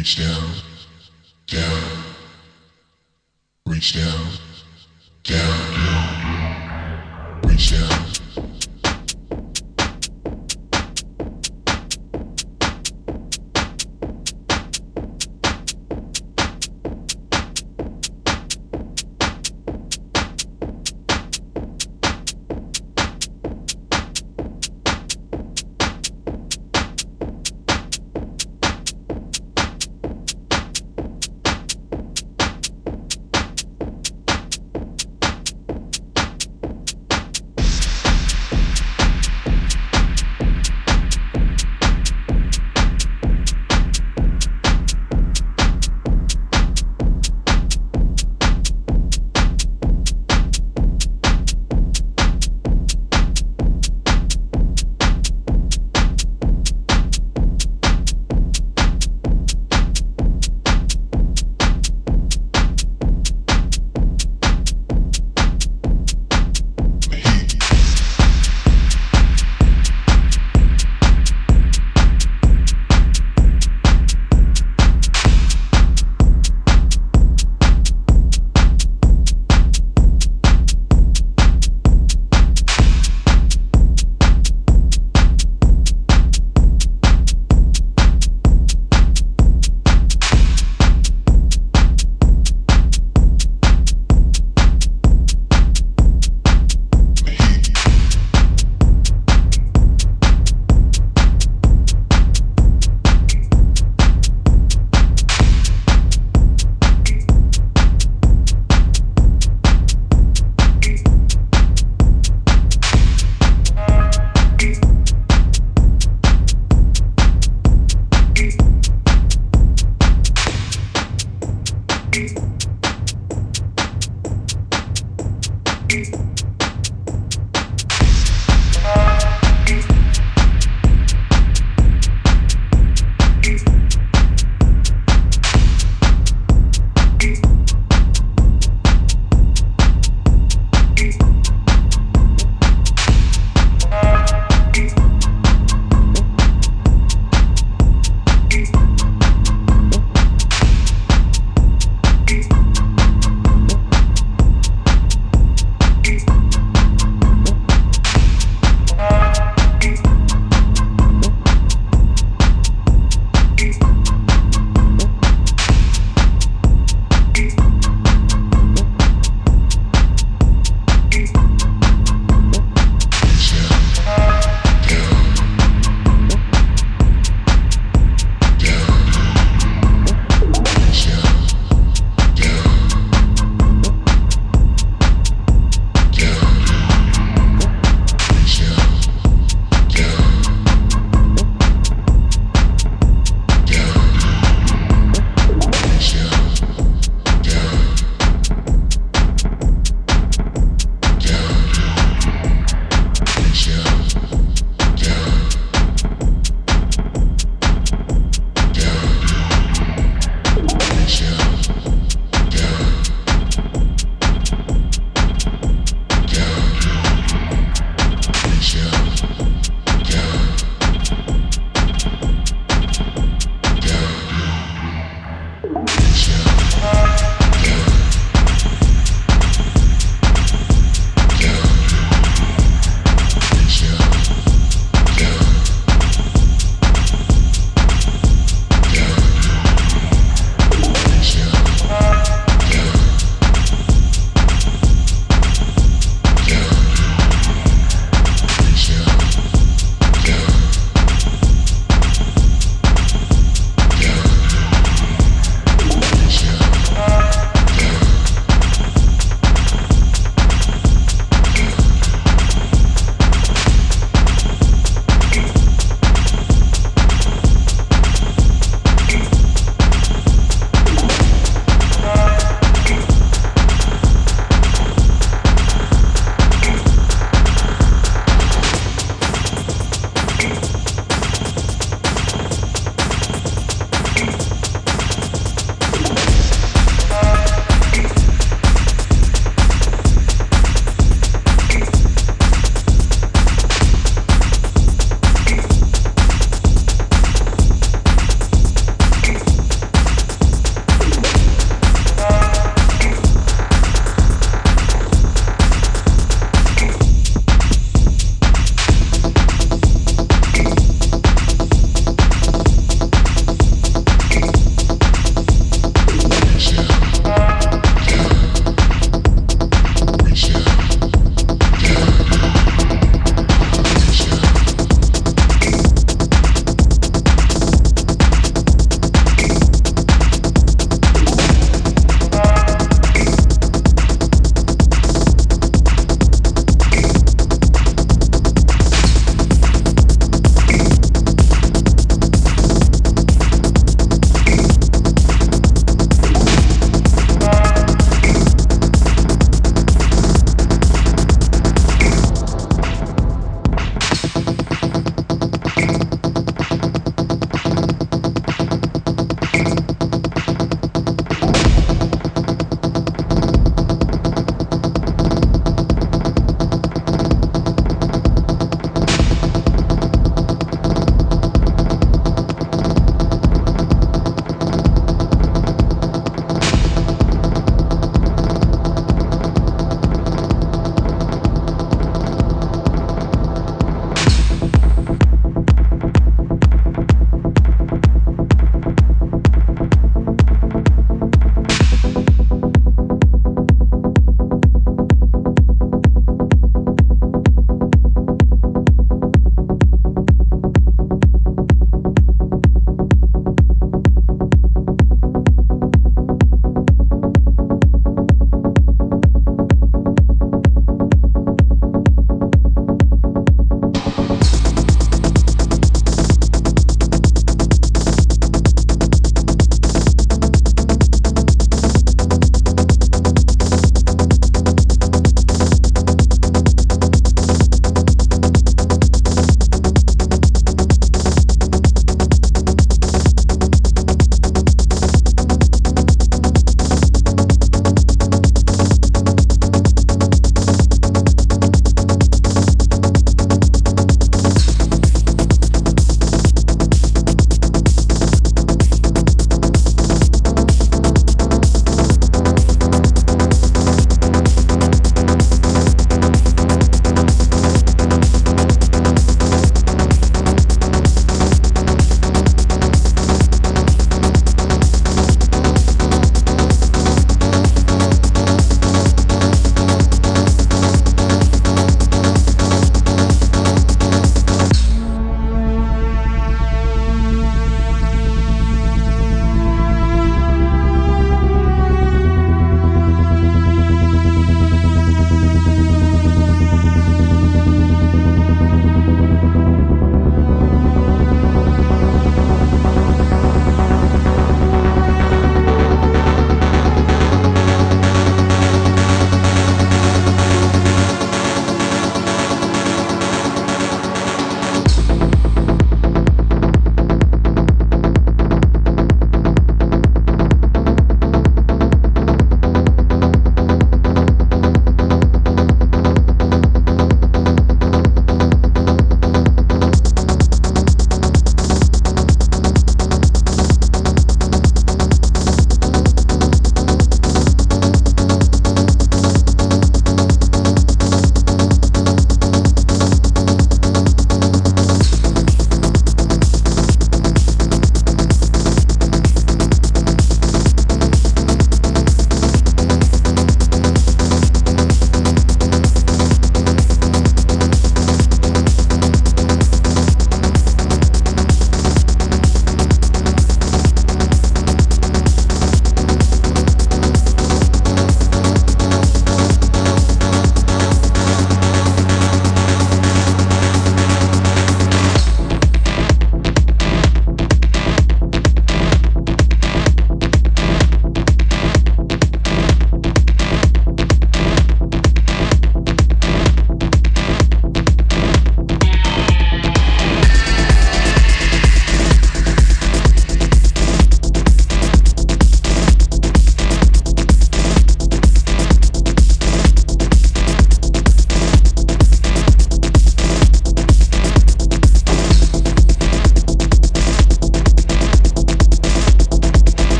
Reach down, down. Reach down, down, down. Reach down.